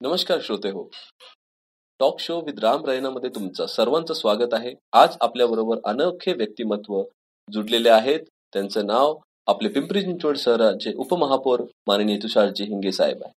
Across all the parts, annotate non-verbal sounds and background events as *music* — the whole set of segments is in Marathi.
नमस्कार श्रोते हो. टॉक शो विथ राम रैनामध्ये तुमचं सर्वांचं स्वागत आहे. आज आपल्या बरोबर अनोखे व्यक्तिमत्व जुडलेले आहेत. त्यांचं नाव आपले पिंपरी चिंचवड शहराचे उपमहापौर माननीय तुषारजी हिंगे साहेब आहे.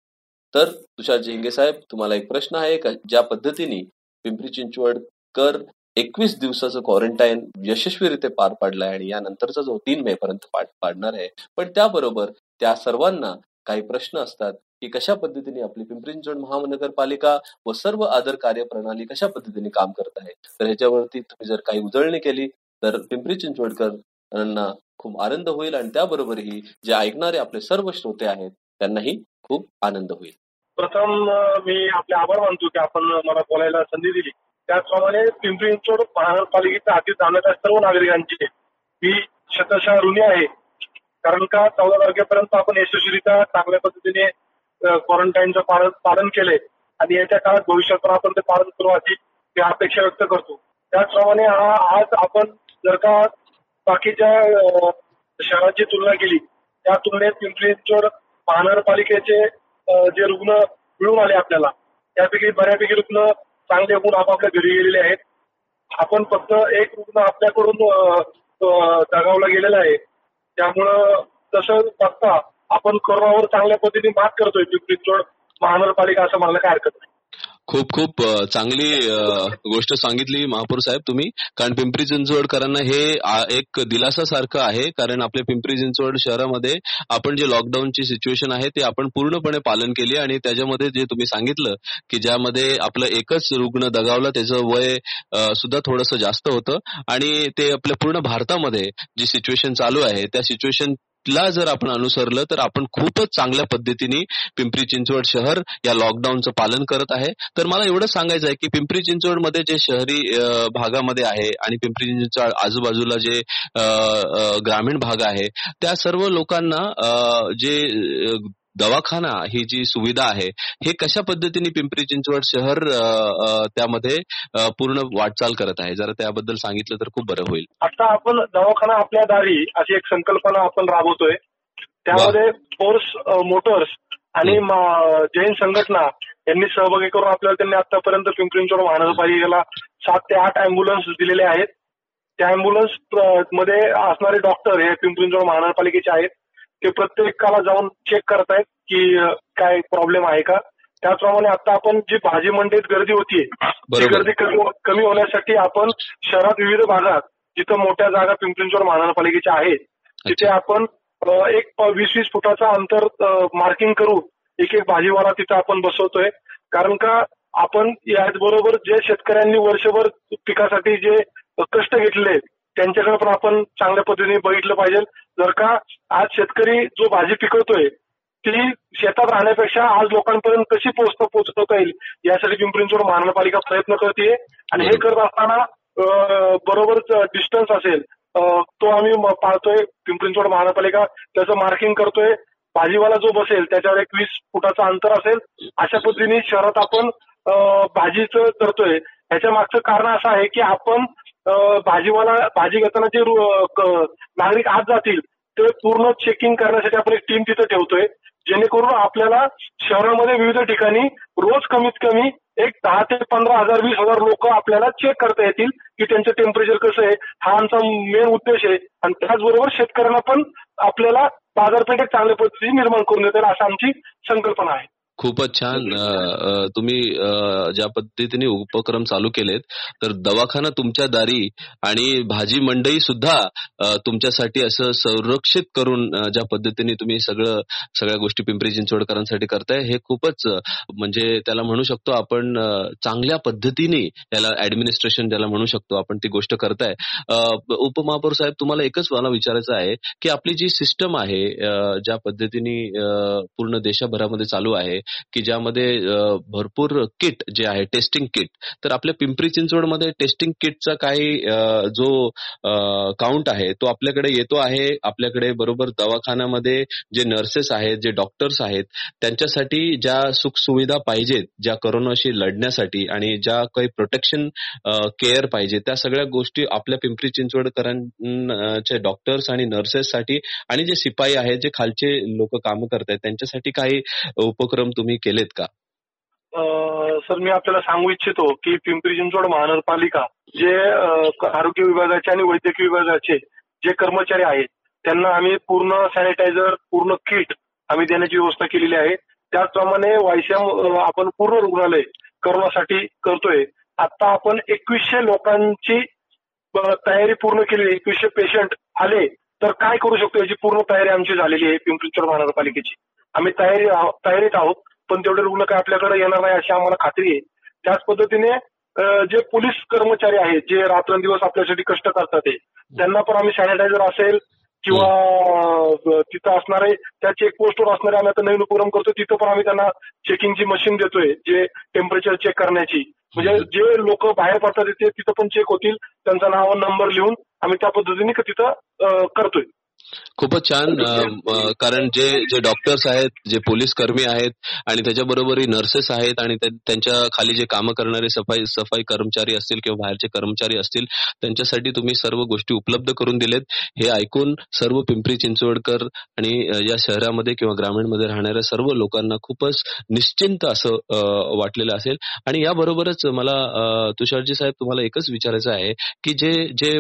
तर तुषारजी हिंगे साहेब तुम्हाला एक प्रश्न आहे का? ज्या पद्धतीने पिंपरी चिंचवड कर एकवीस दिवसाचं क्वारंटाईन यशस्वीरित्या पार पाडलाय आणि यानंतरचा जो तीन मे पर्यंत पाडणार आहे. पण त्याबरोबर त्या सर्वांना काही प्रश्न असतात. की कशा पद्धतीने आपली पिंपरी चिंचवड महानगरपालिका व सर्व आदर कार्यप्रणाली कशा पद्धतीने काम करत आहे? तर ह्याच्यावरती तुम्ही जर काही उजळणी केली तर पिंपरी चिंचवडकरांना खूप आनंद होईल आणि त्याबरोबरही जे ऐकणारे आपले सर्व श्रोते आहेत त्यांनाही खूप आनंद होईल. प्रथम मी आपले आभार मानतो की आपण मला बोलायला संधी दिली. त्याचप्रमाणे पिंपरी चिंचवड महानगरपालिकेच्या हाती जाणाऱ्या सर्व नागरिकांची मी शतशः ऋणी आहे. कारण का? चौदा तारखेपर्यंत आपण यशस्वीरित्या चांगल्या पद्धतीने क्वारंटाईनचं पालन पालन केलंय. आणि येत्या काळात भविष्यात पण आपण ते पालन करू अशी मी अपेक्षा व्यक्त करतो. त्याचप्रमाणे हा आज आपण जर का बाकीच्या शहराची तुलना केली त्या तुलनेत पिंपरी चिंचवड महानगरपालिकेचे जे रुग्ण मिळून आले आपल्याला त्यापैकी बऱ्यापैकी रुग्ण चांगले होऊन आपापल्या घरी गेलेले आहेत. आपण फक्त एक रुग्ण आपल्याकडून दगावला गेलेला आहे. त्यामुळं तसं बघता आपण कोरोनावर चांगल्या पद्धतीने मात करतोय पिंपरी चिंचवड महानगरपालिका असं म्हणायला काय हरकत नाही. खूप खूप चांगली गोष्ट सांगितली महापौर साहेब तुम्ही. कारण पिंपरी चिंचवडकरांना हे एक दिलासासारखं आहे. कारण आपल्या पिंपरी चिंचवड शहरामध्ये आपण जे लॉकडाऊनची सिच्युएशन आहे ते आपण पूर्णपणे पालन केली आणि त्याच्यामध्ये जे तुम्ही सांगितलं की ज्यामध्ये आपलं एकच रुग्ण दगावला त्याचं वय सुद्धा थोडंसं जास्त होतं. आणि ते आपल्या पूर्ण भारतामध्ये जी सिच्युएशन चालू आहे त्या सिच्युएशन ला जर आपण अनुसरलं तर आपण खूपच चांगल्या पद्धतीने पिंपरी चिंचवड शहर या लॉकडाऊनचं पालन करत आहे. तर मला एवढं सांगायचं आहे की पिंपरी चिंचवडमध्ये जे शहरी भागामध्ये आहे आणि पिंपरी चिंचवड आजूबाजूला जे ग्रामीण भाग आहे त्या सर्व लोकांना जे दवाखाना ही जी सुविधा आहे हे कशा पद्धतीने पिंपरी चिंचवड शहर त्यामध्ये पूर्ण वाटचाल करत आहे? जरा त्याबद्दल सांगितलं तर खूप बरं होईल. आता आपण दवाखाना आपल्या दारी अशी एक संकल्पना आपण राबवतोय. त्यामध्ये फोर्स मोटर्स आणि जैन संघटना यांनी सहभागी करून आपल्याला त्यांनी आतापर्यंत पिंपरी चिंचवड महानगरपालिकेला सात ते आठ अँब्युलन्स दिलेले आहेत. त्या अँब्युलन्समध्ये असणारे डॉक्टर हे पिंपरी चिंचवड महानगरपालिकेचे आहेत. ते प्रत्येकाला जाऊन चेक करतायत की काय प्रॉब्लेम आहे का? त्याचप्रमाणे आता आपण जी भाजी मंडईत गर्दी होतीये ती गर्दी कमी होण्यासाठी आपण शहरात विविध भागात जिथं मोठ्या जागा पिंपरी महानगरपालिकेच्या आहेत तिथे आपण एक वीस वीस फुटाचा अंतर मार्किंग करून एक एक भाजीवाला तिथं आपण बसवतोय. कारण का आपण याचबरोबर जे शेतकऱ्यांनी वर्षभर पिकासाठी जे कष्ट घेतले त्यांच्याकडे पण आपण चांगल्या पद्धतीने बघितलं पाहिजे. जर का आज शेतकरी जो भाजी पिकवतोय ती शेतात राहण्यापेक्षा आज लोकांपर्यंत कशी पोहोचता पोहोचवता येईल? यासाठी पिंपरी चिंचवड महानगरपालिका प्रयत्न करते. आणि हे करत असताना बरोबर डिस्टन्स असेल तो आम्ही पाळतोय पिंपरी चिंचवड महानगरपालिका त्याचं मार्किंग करतोय. भाजीवाला जो बसेल त्याच्यावर एक वीस फुटाचं अंतर असेल. अशा पद्धतीने शहरात आपण भाजीचं करतोय ह्याच्या मागचं कारण असं आहे की आपण भाजीवाला भाजी घेताना जे नागरिक आत जातील ते पूर्ण चेकिंग करण्यासाठी आपण एक टीम तिथे ठेवतोय. जेणेकरून आपल्याला शहरामध्ये विविध ठिकाणी रोज कमीत कमी एक दहा ते पंधरा हजार वीस हजार लोक आपल्याला चेक करता येतील की त्यांचं टेम्परेचर कसं आहे. हा आमचा मेन उद्देश आहे. आणि त्याचबरोबर शेतकऱ्यांना पण आपल्याला बाजारपेठ चांगल्या पद्धतीने निर्माण करून देता येईल अशी आमची संकल्पना आहे. खूपच छान. तुम्ही ज्या पद्धतीने उपक्रम चालू केलेत तर दवाखाना तुमच्या दारी आणि भाजी मंडई सुद्धा तुमच्यासाठी असं संरक्षित करून ज्या पद्धतीने तुम्ही सगळं सगळ्या गोष्टी पिंपरी चिंचवडकरांसाठी करताय हे खूपच म्हणजे त्याला म्हणू शकतो आपण चांगल्या पद्धतीने याला ऍडमिनिस्ट्रेशन ज्याला म्हणू शकतो आपण ती गोष्ट करताय. उपमहापौर साहेब तुम्हाला एकच मला विचारायचं आहे की आपली जी सिस्टम आहे ज्या पद्धतीने पूर्ण देशभरामध्ये चालू आहे की ज्यामध्ये भरपूर किट जे आहे टेस्टिंग किट तर आपल्या पिंपरी चिंचवडमध्ये टेस्टिंग किटचा काही जो काउंट आहे तो आपल्याकडे येतो आहे. आपल्याकडे बरोबर दवाखान्यामध्ये जे नर्सेस आहेत जे डॉक्टर्स आहेत त्यांच्यासाठी ज्या सुखसुविधा पाहिजेत ज्या करोनाशी लढण्यासाठी आणि ज्या काही प्रोटेक्शन केअर पाहिजे त्या सगळ्या गोष्टी आपल्या पिंपरी चिंचवडकरांचे डॉक्टर्स आणि नर्सेससाठी आणि जे शिपाई आहेत जे खालचे लोक काम करत आहेत त्यांच्यासाठी काही उपक्रम तुम्ही केलेत का? सर मी आपल्याला सांगू इच्छितो की पिंपरी चिंचवड महानगरपालिका जे आरोग्य विभागाचे आणि वैद्यकीय विभागाचे जे कर्मचारी आहेत त्यांना आम्ही पूर्ण सॅनिटायझर पूर्ण किट आम्ही देण्याची व्यवस्था केलेली आहे. त्याचप्रमाणे वायसीएम आपण पूर्ण रुग्णालय करण्यासाठी करतोय. आता आपण एकवीसशे लोकांची तयारी पूर्ण केली एकवीसशे पेशंट आले तर काय करू शकतो याची पूर्ण तयारी आमची झालेली आहे पिंपरी चिंचवड महानगरपालिकेची. आम्ही तयारी तयारीत आहोत. पण तेवढे रुग्ण काय आपल्याकडे येणार नाही अशी आम्हाला खात्री आहे. त्याच पद्धतीने जे पोलीस कर्मचारी आहेत जे रात्रंदिवस आपल्यासाठी कष्ट करतात ते त्यांना पण आम्ही सॅनिटायझर असेल किंवा तिथं असणारे त्या चेकपोस्टवर असणारे आम्ही आता नवीन उपक्रम करतो तिथं पण आम्ही त्यांना चेकिंगची मशीन देतोय जे टेम्परेचर चेक करण्याची. म्हणजे जे लोक बाहेर पडतात तिथे तिथं पण चेक होतील. त्यांचा नाव नंबर लिहून आम्ही त्या पद्धतीने तिथं करतोय. खूपच छान कारण जे जे डॉक्टर्स आहेत जे पोलीस कर्मी आहेत आणि त्याच्याबरोबर नर्सेस आहेत आणि त्यांच्या खाली जे कामं करणारे सफाई सफाई कर्मचारी असतील किंवा बाहेरचे कर्मचारी असतील त्यांच्यासाठी तुम्ही सर्व गोष्टी उपलब्ध करून दिलेत. हे ऐकून सर्व पिंपरी चिंचवडकर आणि या शहरामध्ये किंवा ग्रामीणमध्ये राहणाऱ्या सर्व लोकांना खूपच निश्चिंत असं वाटलेलं असेल. आणि याबरोबरच मला तुषारजी साहेब तुम्हाला एकच विचारायचं आहे की जे जे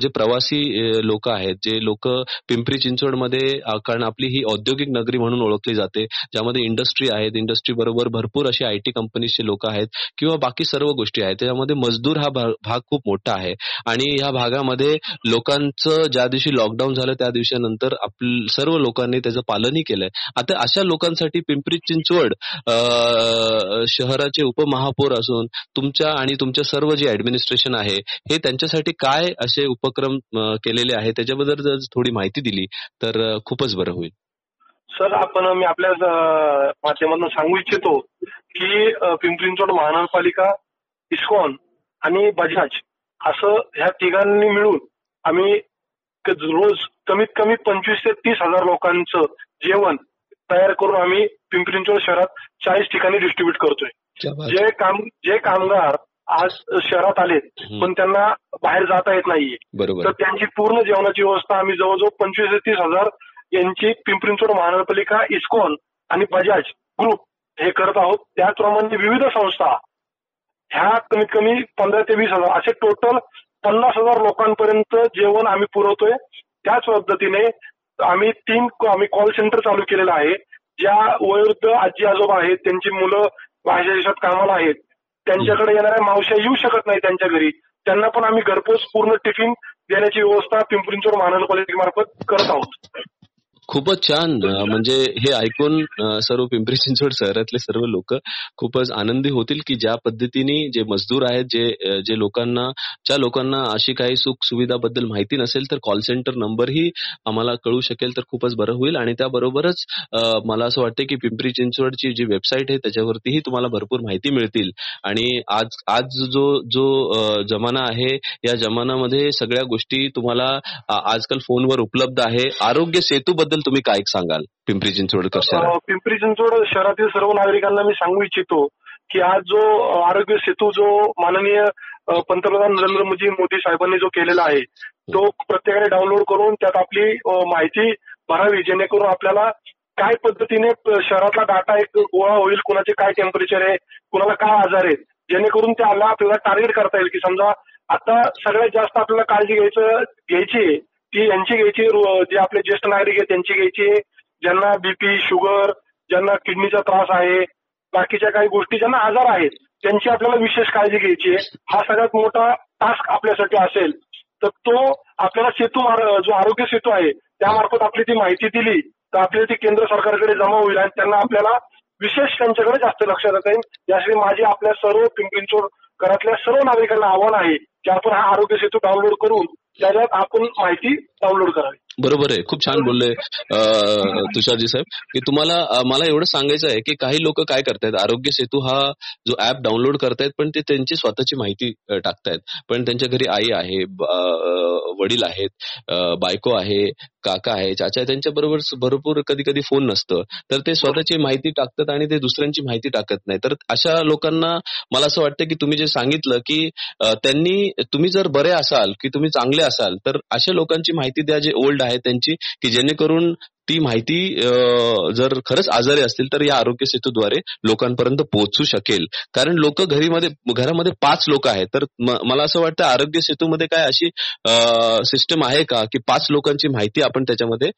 जे प्रवासी लोक आहेत जे लोक पिंपरी चिंचवडमध्ये कारण आपली ही औद्योगिक नगरी म्हणून ओळखली जाते ज्यामध्ये इंडस्ट्री आहेत इंडस्ट्री बरोबर भरपूर असे आय टी कंपनीचे लोक आहेत किंवा बाकी सर्व गोष्टी आहेत त्याच्यामध्ये मजदूर हा भाग खूप मोठा आहे. आणि या भागामध्ये लोकांचं ज्या दिवशी लॉकडाऊन झालं त्या दिवसानंतर आप सर्व लोकांनी त्याचं पालनही केलंय. आता अशा लोकांसाठी पिंपरी चिंचवड शहराचे उपमहापौर असून तुमच्या आणि तुमच्या सर्व जे ऍडमिनिस्ट्रेशन आहे हे त्यांच्यासाठी काय असे उपक्रम केलेले आहे? त्याच्याबद्दल जर थोडी माहिती दिली तर खूपच बरं होईल. सर आपण मी आपल्या माध्यमातून सांगू इच्छितो की पिंपरी महानगरपालिका इस्कॉन आणि बजाज असं ह्या तिघांनी मिळून आम्ही रोज कमीत कमी पंचवीस ते तीस हजार लोकांचं जेवण तयार करून आम्ही पिंपरी शहरात चाळीस ठिकाणी डिस्ट्रीब्युट करतोय. जे काम जे कामगार आज शहरात आलेत. पण त्यांना बाहेर जाता येत नाहीये. तर त्यांची पूर्ण जेवणाची व्यवस्था आम्ही जवळजवळ पंचवीस ते तीस हजार यांची पिंपरी चिंचवड महानगरपालिका इस्कॉन आणि बजाज ग्रुप हे करत आहोत. त्याचप्रमाणे विविध संस्था ह्या कमीत कमी पंधरा ते वीस हजार असे टोटल पन्नास हजार लोकांपर्यंत जेवण आम्ही पुरवतोय. त्याच पद्धतीने आम्ही तीन आम्ही कॉल सेंटर चालू केलेलं आहे. ज्या वयोवृद्ध आजी आजोबा आहेत त्यांची मुलं बाहेर देशात कामाला आहेत त्यांच्याकडे येणाऱ्या मावश्या येऊ शकत नाही त्यांच्या घरी. त्यांना पण आम्ही घरपोच पूर्ण टिफिन देण्याची व्यवस्था पिंपरी चिंचवड महानगरपालिकेमार्फत करत आहोत. खूपच छान. म्हणजे हे ऐकून सर्व पिंपरी चिंचवड शहरातले सर्व लोक खूपच आनंदी होतील की ज्या पद्धतीने जे मजदूर आहेत जे जे लोकांना ज्या लोकांना अशी काही सुख सुविधाबद्दल माहिती नसेल तर कॉल सेंटर नंबरही आम्हाला कळू शकेल तर खूपच बरं होईल. आणि त्याबरोबरच मला असं वाटतं की पिंपरी चिंचवडची जी वेबसाईट आहे त्याच्यावरतीही तुम्हाला भरपूर माहिती मिळतील. आणि आज आज जो जो जमाना आहे या जमान्यामध्ये सगळ्या गोष्टी तुम्हाला आजकाल फोनवर उपलब्ध आहे. आरोग्य सेतू बद्दल तुम्ही काय सांगाल पिंपरी चिंचवडकर शहरात पिंपरी चिंचवड शहरातील सर्व नागरिकांना मी सांगू इच्छितो की आज जो आरोग्य सेतू जो माननीय पंतप्रधान नरेंद्र मोदी मोदी साहेबांनी जो केलेला आहे तो प्रत्येकाने डाउनलोड करून त्यात आपली माहिती भरावी जेणेकरून आपल्याला काय पद्धतीने शहरातला डाटा एक गोळा होईल कुणाचे काय टेम्परेचर आहे कुणाला काय आजार आहेत जेणेकरून त्याला आपल्याला टार्गेट करता येईल की समजा आता सगळ्यात जास्त आपल्याला काळजी घ्यायचं घ्यायची आहे ती यांची घ्यायची जे आपले ज्येष्ठ नागरिक आहेत त्यांची घ्यायची. ज्यांना बीपी शुगर ज्यांना किडनीचा त्रास आहे बाकीच्या काही गोष्टी ज्यांना आजार आहेत त्यांची आपल्याला विशेष काळजी घ्यायची आहे. हा सगळ्यात मोठा टास्क आपल्यासाठी असेल तर तो आपल्याला सेतू जो आरोग्य सेतू आहे त्यामार्फत आपली ती माहिती दिली तर आपली ती केंद्र सरकारकडे जमा होईल आणि त्यांना आपल्याला विशेष त्यांच्याकडे जास्त लक्ष देता येईल. यासाठी माझी आपल्या सर्व पिंपरी चिंचवड घरातल्या सर्व नागरिकांना आव्हान आहे की आपण हा आरोग्य सेतू डाउनलोड करून त्याच्यात आपण माहिती डाउनलोड करावी. बरोबर आहे. खूप छान बोलले अं, तुषारजी साहेब. की तुम्हाला अं, मला एवढं सांगायचं आहे की काही लोक काय करतायत आरोग्य सेतू हा जो ऍप डाउनलोड करतायत पण ते त्यांची स्वतःची माहिती अं, टाकतायत. पण त्यांच्या घरी आई आहे ब- अं, वडील आहेत अं, बायको आहे काका आहे चाचा आहे त्यांच्या बरोबर भरपूर कधी कधी फोन नसतं. तर ते स्वतःची माहिती टाकतात आणि ते दुसऱ्यांची माहिती टाकत नाही. तर अशा लोकांना मला असं वाटतं की तुम्ही जे सांगितलं की अं, त्यांनी तुम्ही जर बरे असाल की तुम्ही चांगले असाल तर अशा लोकांची माहिती द्या जे ओल्ड आहे त्यांची की जेणेकरून ती माहिती जर खरंच आजारी असतील तर या आरोग्य सेतूद्वारे लोकांपर्यंत पोहोचू शकेल. कारण लोक घरीमध्ये घरामध्ये पाच लोक आहेत. तर मला असं वाटतं आरोग्य सेतूमध्ये काय अशी सिस्टम आहे का? की पाच लोकांची माहिती आपण त्याच्यामध्ये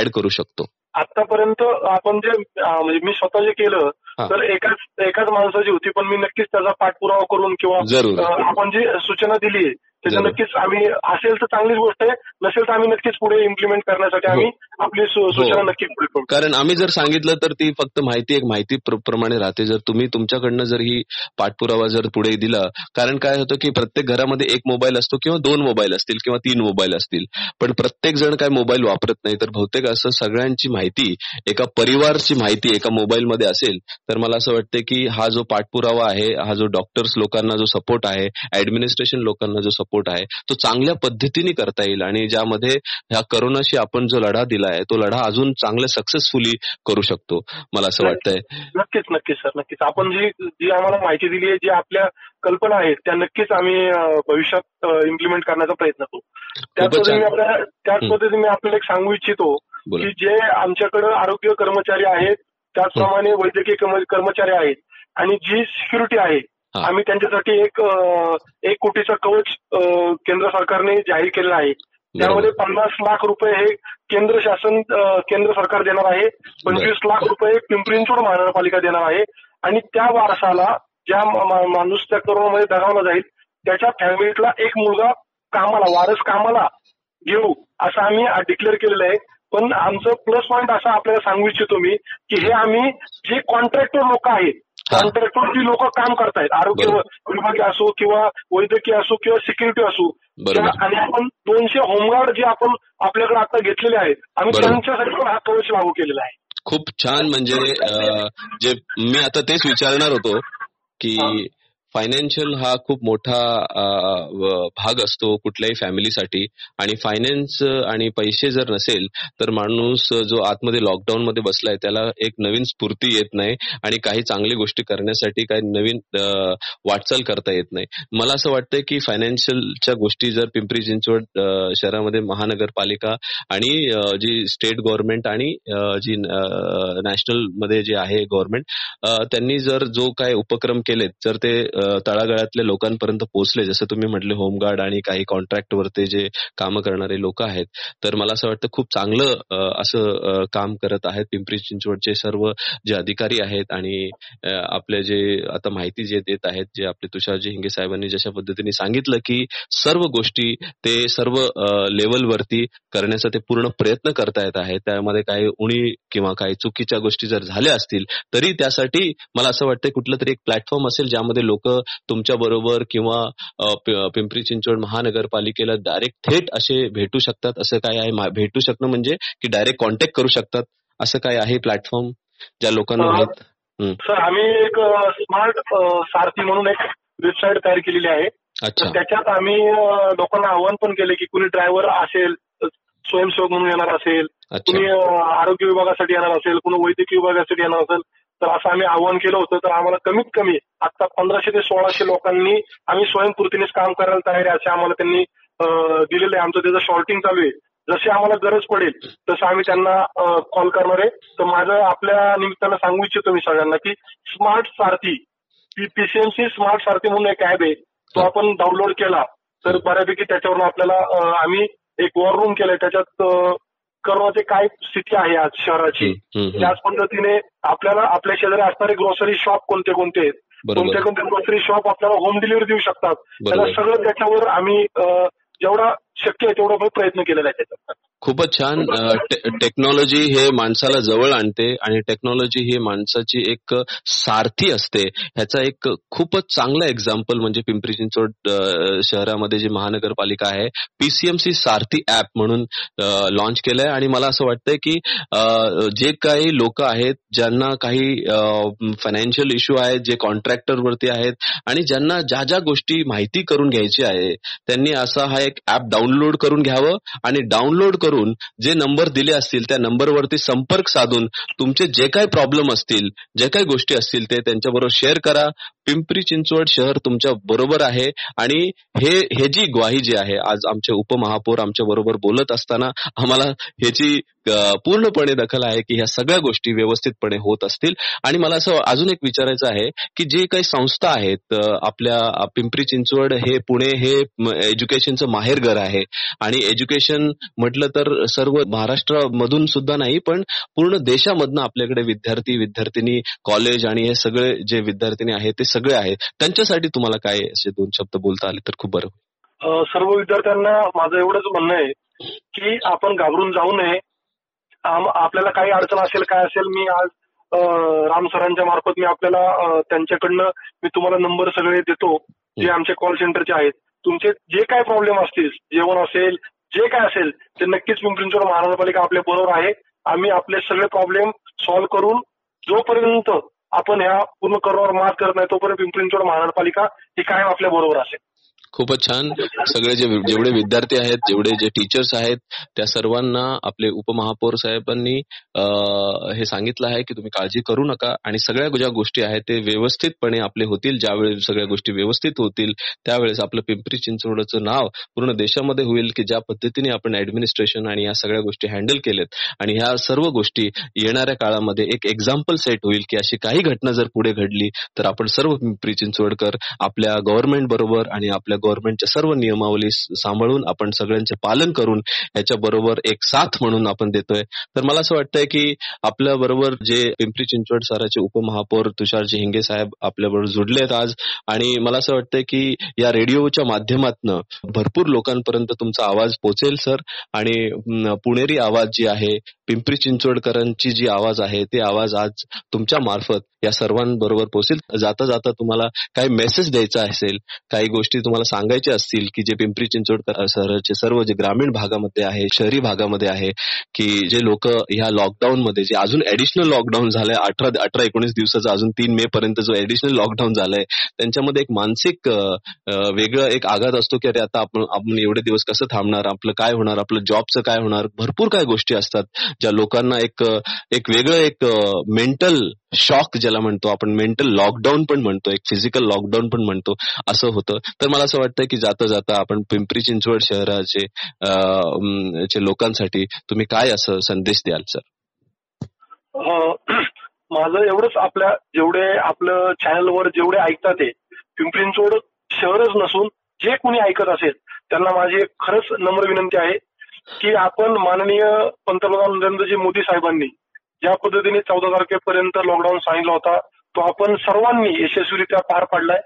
ऍड करू शकतो. आतापर्यंत आपण जे म्हणजे मी स्वतः जे केलं तर एकाच एकाच माणसाची होती. पण मी नक्कीच त्याचा पाठपुरावा करून किंवा आपण जी सूचना दिली त्याचं नक्कीच आम्ही असेल तर चांगलीच गोष्ट आहे नसेल तर आम्ही नक्कीच पुढे इम्प्लिमेंट करण्यासाठी आम्ही हो. आपली सूचना हो. पुढे करू. कारण आम्ही जर सांगितलं तर ती फक्त माहिती एक माहिती प्रमाणे राहते. जर तुम्ही तुमच्याकडनं जर ही पाठपुरावा जर पुढे दिला कारण काय होतं की प्रत्येक घरामध्ये एक मोबाईल असतो किंवा दोन मोबाईल असतील किंवा तीन मोबाईल असतील. पण प्रत्येक जण काय मोबाईल वापरत नाही. तर बहुतेक असं सगळ्यांची माहिती एका परिवारची माहिती एका मोबाईलमध्ये असेल तर मला असं वाटतं की हा जो पाठपुरावा आहे हा जो डॉक्टर्स लोकांना जो सपोर्ट आहे ऍडमिनिस्ट्रेशन लोकांना जो सपोर्ट आहे तो चांगल्या पद्धतीने करता येईल. आणि ज्यामध्ये ह्या करोनाशी आपण जो लढा दिलाय तो लढा अजून चांगल्या सक्सेसफुली करू शकतो मला असं वाटतंय. नक्कीच नक्कीच सर नक्कीच. आपण जी जी आम्हाला माहिती दिली आहे जी आपल्या कल्पना आहेत त्या नक्कीच आम्ही भविष्यात इम्प्लिमेंट करण्याचा प्रयत्न करू. त्याच पद्धतीने आपल्याला त्याच पद्धतीने मी आपल्याला एक सांगू इच्छितो की जे आमच्याकडे आरोग्य कर्मचारी आहेत त्याचप्रमाणे वैद्यकीय कर्मचारी आहेत आणि जी सिक्युरिटी आहे आम्ही त्यांच्यासाठी एक एक कोटीचा कवच केंद्र सरकारने जाहीर केलेला आहे. त्यामध्ये पन्नास लाख रुपये हे केंद्र शासन केंद्र सरकार देणार आहे. पंचवीस लाख रुपये पिंपरी चिंचवड महानगरपालिका देणार आहे. आणि त्या वारसाला ज्या माणूस त्या करोनामध्ये दगावला जाईल त्याच्या फॅमिलीतला एक मुलगा कामाला वारस कामाला घेऊ असं आम्ही डिक्लेअर केलेलं आहे. पण आमचं प्लस पॉईंट असं आपल्याला सांगू इच्छितो मी की हे आम्ही जे कॉन्ट्रॅक्टर लोक आहेत जी लोक काम करतायत. आरोग्य विभाग असो किंवा वैद्यकीय असो किंवा सिक्युरिटी असो. आणि आपण दोनशे होमगार्ड जे आपण आपल्याकडे आता घेतलेले आहेत आम्ही त्यांच्यासाठी पण हा कवच लागू केलेला आहे. खूप छान म्हणजे जे मी आता तेच विचारणार होतो की फायनान्शियल हा खूप मोठा भाग असतो कुठल्याही फॅमिलीसाठी आणि फायनान्स आणि पैसे जर नसेल तर माणूस जो आतमध्ये लॉकडाऊन मध्ये बसलाय त्याला एक नवीन स्फूर्ती येत नाही. आणि काही चांगली गोष्टी करण्यासाठी काही नवीन वाटचाल करता येत नाही. मला असं वाटतंय की फायनान्शियलच्या गोष्टी जर पिंपरी चिंचवड शहरामध्ये महानगरपालिका आणि जी स्टेट गव्हर्नमेंट आणि जी नॅशनलमध्ये जे आहे गव्हर्नमेंट त्यांनी जर जो काय उपक्रम केलेत जर ते तळागाळातल्या लोकांपर्यंत पोहोचले. जसं तुम्ही म्हटले होमगार्ड आणि काही कॉन्ट्रॅक्टवरती जे काम करणारे लोक आहेत. तर मला असं वाटतं खूप चांगलं असं काम करत आहेत पिंपरी चिंचवडचे सर्व जे अधिकारी आहेत आणि आपले जे आता माहिती जे देत आहेत जे आपले तुषारजी हिंगे साहेबांनी जशा पद्धतीने सांगितलं की सर्व गोष्टी ते सर्व लेवलवरती करण्याचा ते पूर्ण प्रयत्न करता आहे त्यामध्ये काही उणी किंवा काही चुकीच्या गोष्टी जर झाल्या असतील तरी त्यासाठी मला असं वाटतं कुठलं तरी एक प्लॅटफॉर्म असेल ज्यामध्ये लोक तुमच्या बरोबर किंवा पिंपरी चिंचवड महानगरपालिकेला डायरेक्ट थेट असे भेटू शकतात असं काय आहे? भेटू शकणं म्हणजे की डायरेक्ट कॉन्टॅक्ट करू शकतात असं काय आहे प्लॅटफॉर्म ज्या लोकांना माहीत? सर आम्ही एक स्मार्ट सारथी म्हणून एक वेबसाईट तयार केलेली आहे. त्याच्यात आम्ही लोकांना आव्हान पण केले की कुणी ड्रायव्हर असेल स्वयंसेवक म्हणून येणार असेल कुणी आरोग्य विभागासाठी येणार असेल कुणी वैद्यकीय विभागासाठी येणार असेल तर असं आम्ही आव्हान केलं होतं. तर आम्हाला कमीत कमी आता पंधराशे ते सोळाशे लोकांनी आम्ही स्वयंपूर्तीनेच काम करायला तयार आहे असे आम्हाला त्यांनी दिलेलं आहे. आमचं त्याचं शॉर्टिंग चालू आहे जशी आम्हाला गरज पडेल तसं आम्ही त्यांना कॉल करणार आहे. तर माझं आपल्या निमित्तानं सांगू इच्छितो मी सगळ्यांना की smart Sarathi PCMC smart Sarathi म्हणून एक ऍप आहे. तो आपण डाउनलोड केला तर बऱ्यापैकी त्याच्यावरून आपल्याला आम्ही एक वॉर रूम केलाय. त्याच्यात करोनाची काय स्थिती आहे आज शहराची? त्याच पद्धतीने आपल्याला आपल्या शेजारी असणारे ग्रोसरी शॉप कोणते कोणते? आहेत कोणते कोणते ग्रोसरी शॉप आपल्याला होम डिलिव्हरी देऊ शकतात. त्याला सगळं त्याच्यावर आम्ही जेवढा शक्य आहे तेवढा प्रयत्न केलेला आहे त्याच्यात. खूपच छान. टेक्नॉलॉजी हे माणसाला जवळ आणते आणि टेक्नॉलॉजी ही माणसाची एक सारथी असते. ह्याचा एक खूपच चांगला एक्झाम्पल म्हणजे पिंपरी चिंचवड शहरामध्ये जी महानगरपालिका आहे पीसीएमसी सारथी ऍप म्हणून लॉन्च केलंय आणि मला असं वाटतंय की जे काही लोक आहेत ज्यांना काही फायनान्शियल इश्यू आहेत जे कॉन्ट्रॅक्टर वरती आहेत आणि ज्यांना ज्या ज्या गोष्टी माहिती करून घ्यायची आहे त्यांनी असा हा एक ऍप डाऊन डाउनलोड करून घ्यावं आणि डाउनलोड करून जे नंबर दिले असतील त्या नंबरवरती संपर्क साधून तुमचे जे काही प्रॉब्लेम असतील जे काही गोष्टी असतील ते त्यांच्याबरोबर शेअर करा. पिंपरी चिंचवड शहर तुमच्या बरोबर आहे आणि हे हे जी ग्वाही जी आहे आज आमचे उपमहापौर आमच्या बरोबर बोलत असताना आम्हाला ह्याची पूर्णपणे दखल आहे की ह्या सगळ्या गोष्टी व्यवस्थितपणे होत असतील. आणि मला असं अजून एक विचारायचं आहे की जे काही संस्था आहेत आपल्या पिंपरी चिंचवड हे पुणे हे एज्युकेशनचं माहेरघर आहे. आणि एज्युकेशन म्हटलं तर सर्व महाराष्ट्रामधून सुद्धा नाही पण पूर्ण देशामधनं आपल्याकडे विद्यार्थी विद्यार्थिनी कॉलेज आणि हे सगळे जे विद्यार्थिनी आहेत ते सगळे आहेत. त्यांच्यासाठी तुम्हाला काय असे दोन शब्द बोलता आले तर खूप बरं सर्व विद्यार्थ्यांना माझं एवढंच म्हणणं आहे की आपण घाबरून जाऊ नये. आपल्याला काही अडचण असेल काय असेल मी आज राम सरांच्या मार्फत मी आपल्याला त्यांच्याकडनं मी तुम्हाला नंबर सगळे देतो जे आमचे कॉल सेंटरचे आहेत. तुमचे जे काय प्रॉब्लेम असतील जेवण असेल जे काय असेल ते नक्कीच पिंपरी महानगरपालिका आपल्या बरोबर आहे. आम्ही आपले सगळे प्रॉब्लेम सॉल्व्ह करून जोपर्यंत आपण ह्या पूर्ण करोवर मात करत नाही तोपर्यंत पिंपरी महानगरपालिका ही कायम आपल्या बरोबर असेल. खूपच छान. सगळे जे जेवढे विद्यार्थी आहेत जेवढे जे टीचर्स आहेत त्या सर्वांना आपले उपमहापौर साहेबांनी हे सांगितलं आहे की तुम्ही काळजी करू नका आणि सगळ्या ज्या गोष्टी आहेत ते व्यवस्थितपणे आपले होतील. ज्यावेळेस सगळ्या गोष्टी व्यवस्थित होतील त्यावेळेस आपलं पिंपरी चिंचवडचं नाव पूर्ण देशामध्ये होईल की ज्या पद्धतीने आपण ऍडमिनिस्ट्रेशन आणि या सगळ्या गोष्टी हँडल केलेत. आणि ह्या सर्व गोष्टी येणाऱ्या काळामध्ये एक एक्झाम्पल सेट होईल की अशी काही घटना जर पुढे घडली तर आपण सर्व पिंपरी चिंचवडकर आपल्या गव्हर्नमेंट बरोबर आणि आपल्या गव्हर्नमेंटच्या सर्व नियमावली सांभाळून आपण सगळ्यांचे पालन करून याच्या बरोबर एक साथ म्हणून आपण देतोय. तर मला असं वाटतंय की आपल्या बरोबर जे पिंपरी चिंचवड सराचे उपमहापौर तुषारजी हिंगे साहेब आपल्याबरोबर जुडलेत आज आणि मला असं वाटतंय की या रेडिओच्या माध्यमातून भरपूर लोकांपर्यंत तुमचा आवाज पोचेल सर. आणि पुणेरी आवाज जी आहे पिंपरी चिंचवडकरांची जी आवाज आहे ते आवाज आज तुमच्या मार्फत या सर्वांबरोबर पोचेल. जाता जाता तुम्हाला काही मेसेज द्यायचा असेल काही गोष्टी तुम्हाला सांगायचे असतील की जे पिंपरी चिंचवड शहराचे सर्व जे ग्रामीण भागामध्ये आहे शहरी भागामध्ये आहे की जे लोक ह्या लॉकडाऊन मध्ये जे अजून ऍडिशनल लॉकडाऊन झालंय अठरा अठरा एकोणीस दिवसाचा अजून तीन मे पर्यंत जो ऍडिशनल लॉकडाऊन झालाय त्यांच्यामध्ये एक मानसिक वेगळं एक आघात असतो की अरे आता आपण आपण एवढे दिवस कसं थांबणार? आपलं काय होणार? आपलं जॉबचं काय होणार? भरपूर काय गोष्टी असतात ज्या लोकांना एक एक वेगळं एक मेंटल शॉक ज्याला म्हणतो आपण मेंटल लॉकडाऊन पण म्हणतो एक फिजिकल लॉकडाऊन पण म्हणतो असं होतं. तर मला असं वाटतं की जाता जाता आपण पिंपरी चिंचवड शहराचे लोकांसाठी तुम्ही काय असं संदेश द्याल सर? *clears throat* माझं एवढंच आपल्या जेवढे आपलं चॅनलवर जेवढे ऐकतात ते पिंपरी चिंचवड शहरच नसून जे कोणी ऐकत असेल त्यांना माझी खरंच नम्र विनंती आहे की आपण माननीय पंतप्रधान नरेंद्रजी मोदी साहेबांनी ज्या पद्धतीने चौदा तारखेपर्यंत लॉकडाऊन सांगितला होता तो आपण सर्वांनी यशस्वीरित्या पार पाडलाय.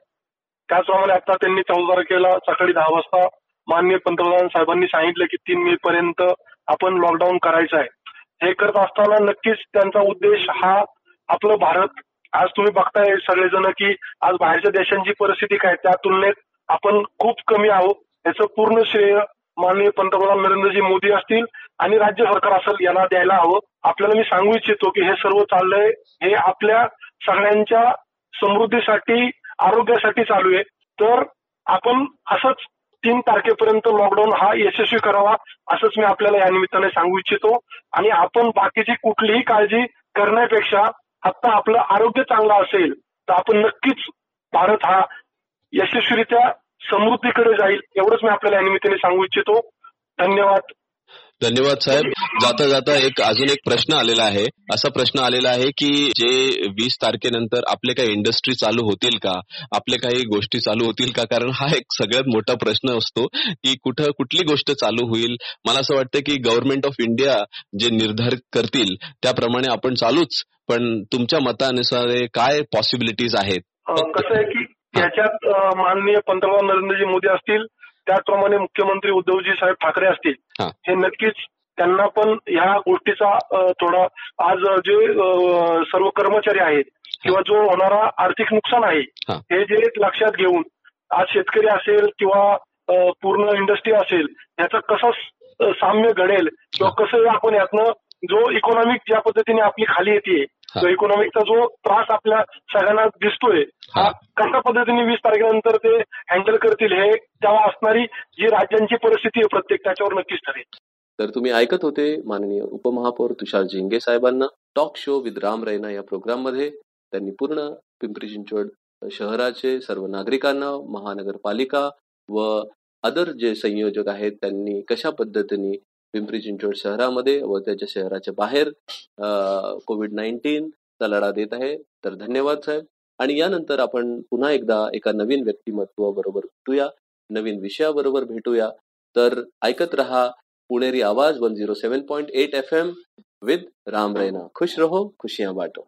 त्याचप्रमाणे आता त्यांनी चौदा तारखेला सकाळी दहा वाजता माननीय पंतप्रधान साहेबांनी सांगितलं की तीन मे पर्यंत आपण लॉकडाऊन करायचं आहे. हे करत असताना नक्कीच त्यांचा उद्देश हा आपलं भारत आज तुम्ही बघताय सगळेजण की आज बाहेरच्या देशांची परिस्थिती काय त्या तुलनेत आपण खूप कमी आहोत. याचं पूर्ण श्रेय माननीय पंतप्रधान नरेंद्रजी मोदी असतील. आणि राज्य सरकार असेल यांना द्यायला हवं. आपल्याला मी सांगू इच्छितो की हे सर्व चाललंय. हे आपल्या सगळ्यांच्या समृद्धीसाठी आरोग्यासाठी चालू आहे. तर आपण असंच तीन तारखेपर्यंत लॉकडाऊन हा यशस्वी करावा असंच मी आपल्याला या निमित्ताने सांगू इच्छितो. आणि आपण बाकीची कुठलीही काळजी करण्यापेक्षा आता आपलं आरोग्य चांगलं असेल तर आपण नक्कीच भारत हा यशस्वीरित्या समृद्धीकडे जाईल एवढंच मी आपल्याला या निमित्ताने सांगू इच्छितो. धन्यवाद. धन्यवाद साहेब. जाता जाता एक अजून एक प्रश्न आलेला आहे. असा प्रश्न आलेला आहे की जे वीस तारखेनंतर आपले काही इंडस्ट्री चालू होतील का? आपले काही गोष्टी चालू होतील का? कारण हा एक सगळ्यात मोठा प्रश्न असतो की कुठं कुठली गोष्ट चालू होईल? मला असं वाटतं की गव्हर्नमेंट ऑफ इंडिया जे निर्धारित करतील त्याप्रमाणे आपण चालूच. पण तुमच्या मतानुसार काय पॉसिबिलिटीज आहेत? कसं आहे की त्याच्यात माननीय पंतप्रधान नरेंद्रजी मोदी असतील त्याचप्रमाणे मुख्यमंत्री उद्धवजी साहेब ठाकरे असतील हे. नक्कीच त्यांना पण ह्या गोष्टीचा थोडा आज जे सर्व कर्मचारी आहेत किंवा जो होणारा आर्थिक नुकसान आहे हे. जे लक्षात घेऊन आज शेतकरी असेल किंवा पूर्ण इंडस्ट्री असेल याचं कसं साम्य घडेल किंवा कसं आपण यातनं जो इकॉनॉमिक ज्या पद्धतीने आपली खाली येते तो इकॉनॉमिकचा जो त्रास आपल्या सगळ्यांना दिसतोय हा. कशा पद्धतीने वीस तारखेनंतर ते हँडल करतील हे तेव्हा असणारी जी राज्यांची परिस्थिती आहे प्रत्येक त्याच्यावर नक्कीच ठरेल. तर तुम्ही ऐकत होते माननीय उपमहापौर तुषार झिंगे साहेबांना talk show with Ram Raina या प्रोग्राममध्ये त्यांनी पूर्ण पिंपरी चिंचवड शहराचे सर्व नागरिकांना महानगरपालिका व अदर जे संयोजक आहेत त्यांनी कशा पद्धतीने पिंपरी चिंचवड शहरामध्ये व त्याच्या शहराच्या बाहेर कोविड नाईन्टीनचा लढा देत आहे. तर धन्यवाद साहेब. आणि यानंतर आपण पुन्हा एकदा एका नवीन व्यक्तिमत्वाबरोबर भेटूया. नवीन विषयाबरोबर भेटूया. तर ऐकत रहा पुणेरी आवाज one zero seven point eight F M with Ram Raina. खुश रहो खुशियां वाटो